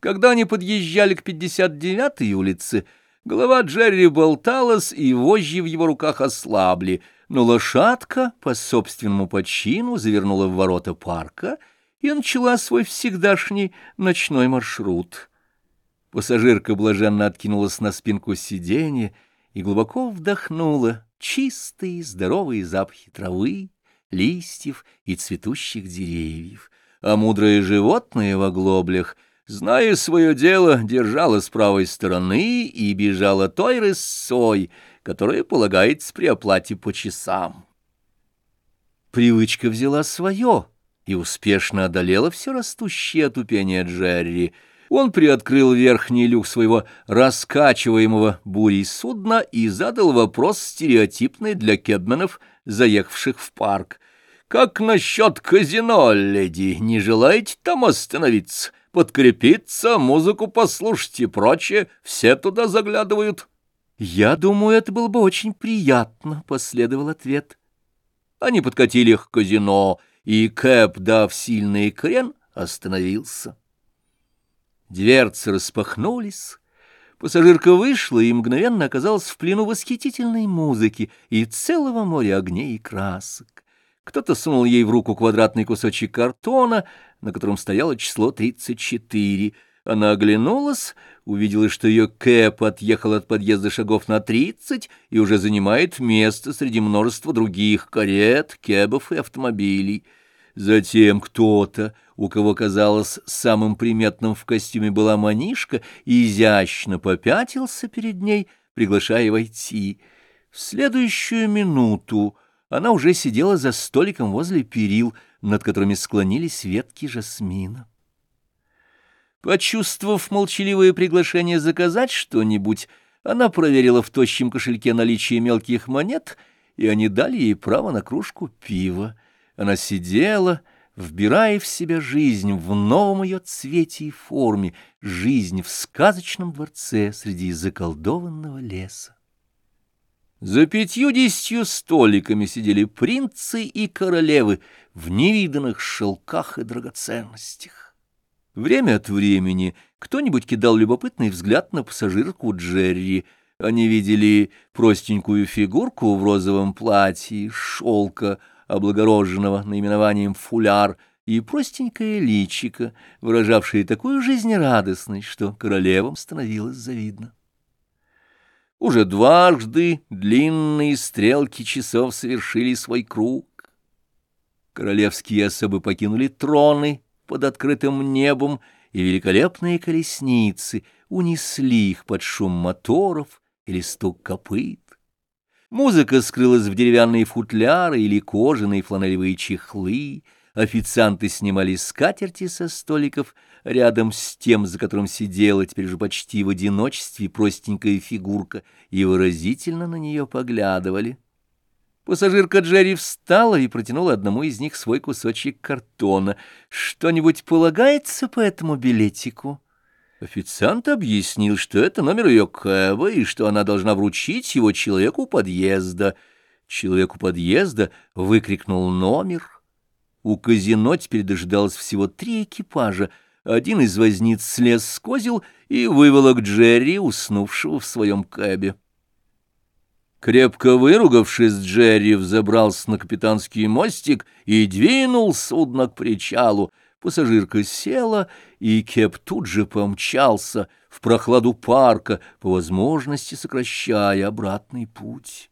Когда они подъезжали к 59-й улице, голова Джерри болталась, и вожжи в его руках ослабли, но лошадка по собственному почину завернула в ворота парка и начала свой всегдашний ночной маршрут. Пассажирка блаженно откинулась на спинку сиденья и глубоко вдохнула чистые здоровые запахи травы, листьев и цветущих деревьев, а мудрое животное в оглоблях — зная свое дело, держала с правой стороны и бежала той рысой, которая полагается при оплате по часам. Привычка взяла свое и успешно одолела все растущее отупение Джерри. Он приоткрыл верхний люк своего раскачиваемого бурей судна и задал вопрос стереотипный для кедменов, заехавших в парк. «Как насчет казино, леди? Не желаете там остановиться?» Подкрепиться, музыку послушать и прочее, все туда заглядывают. «Я думаю, это было бы очень приятно», — последовал ответ. Они подкатили к казино, и Кэп, дав сильный крен, остановился. Дверцы распахнулись, пассажирка вышла и мгновенно оказалась в плену восхитительной музыки и целого моря огней и красок. Кто-то сунул ей в руку квадратный кусочек картона, на котором стояло число 34. Она оглянулась, увидела, что ее кэп отъехал от подъезда шагов на 30 и уже занимает место среди множества других карет, кэбов и автомобилей. Затем кто-то, у кого, казалось, самым приметным в костюме была манишка, изящно попятился перед ней, приглашая войти. В следующую минуту она уже сидела за столиком возле перил, над которыми склонились ветки жасмина. Почувствовав молчаливое приглашение заказать что-нибудь, она проверила в тощем кошельке наличие мелких монет, и они дали ей право на кружку пива. Она сидела, вбирая в себя жизнь в новом ее цвете и форме, жизнь в сказочном дворце среди заколдованного леса. За пятью-десятью столиками сидели принцы и королевы в невиданных шелках и драгоценностях. Время от времени кто-нибудь кидал любопытный взгляд на пассажирку Джерри. Они видели простенькую фигурку в розовом платье, шелка, облагороженного наименованием «фуляр», и простенькое личико, выражавшее такую жизнерадостность, что королевам становилось завидно. Уже дважды длинные стрелки часов совершили свой круг. Королевские особы покинули троны под открытым небом, и великолепные колесницы унесли их под шум моторов или стук копыт. Музыка скрылась в деревянные футляры или кожаные фланелевые чехлы, официанты снимали скатерти со столиков — рядом с тем, за которым сидела теперь же почти в одиночестве простенькая фигурка, и выразительно на нее поглядывали. Пассажирка Джерри встала и протянула одному из них свой кусочек картона. «Что-нибудь полагается по этому билетику?» Официант объяснил, что это номер ее кэба, и что она должна вручить его человеку подъезда. Человеку подъезда выкрикнул номер. У казино теперь дожидалось всего три экипажа — один из возниц слез с козел и выволок Джерри, уснувшего в своем кэбе. Крепко выругавшись, Джерри взобрался на капитанский мостик и двинул судно к причалу. Пассажирка села, и Кеп тут же помчался в прохладу парка, по возможности сокращая обратный путь.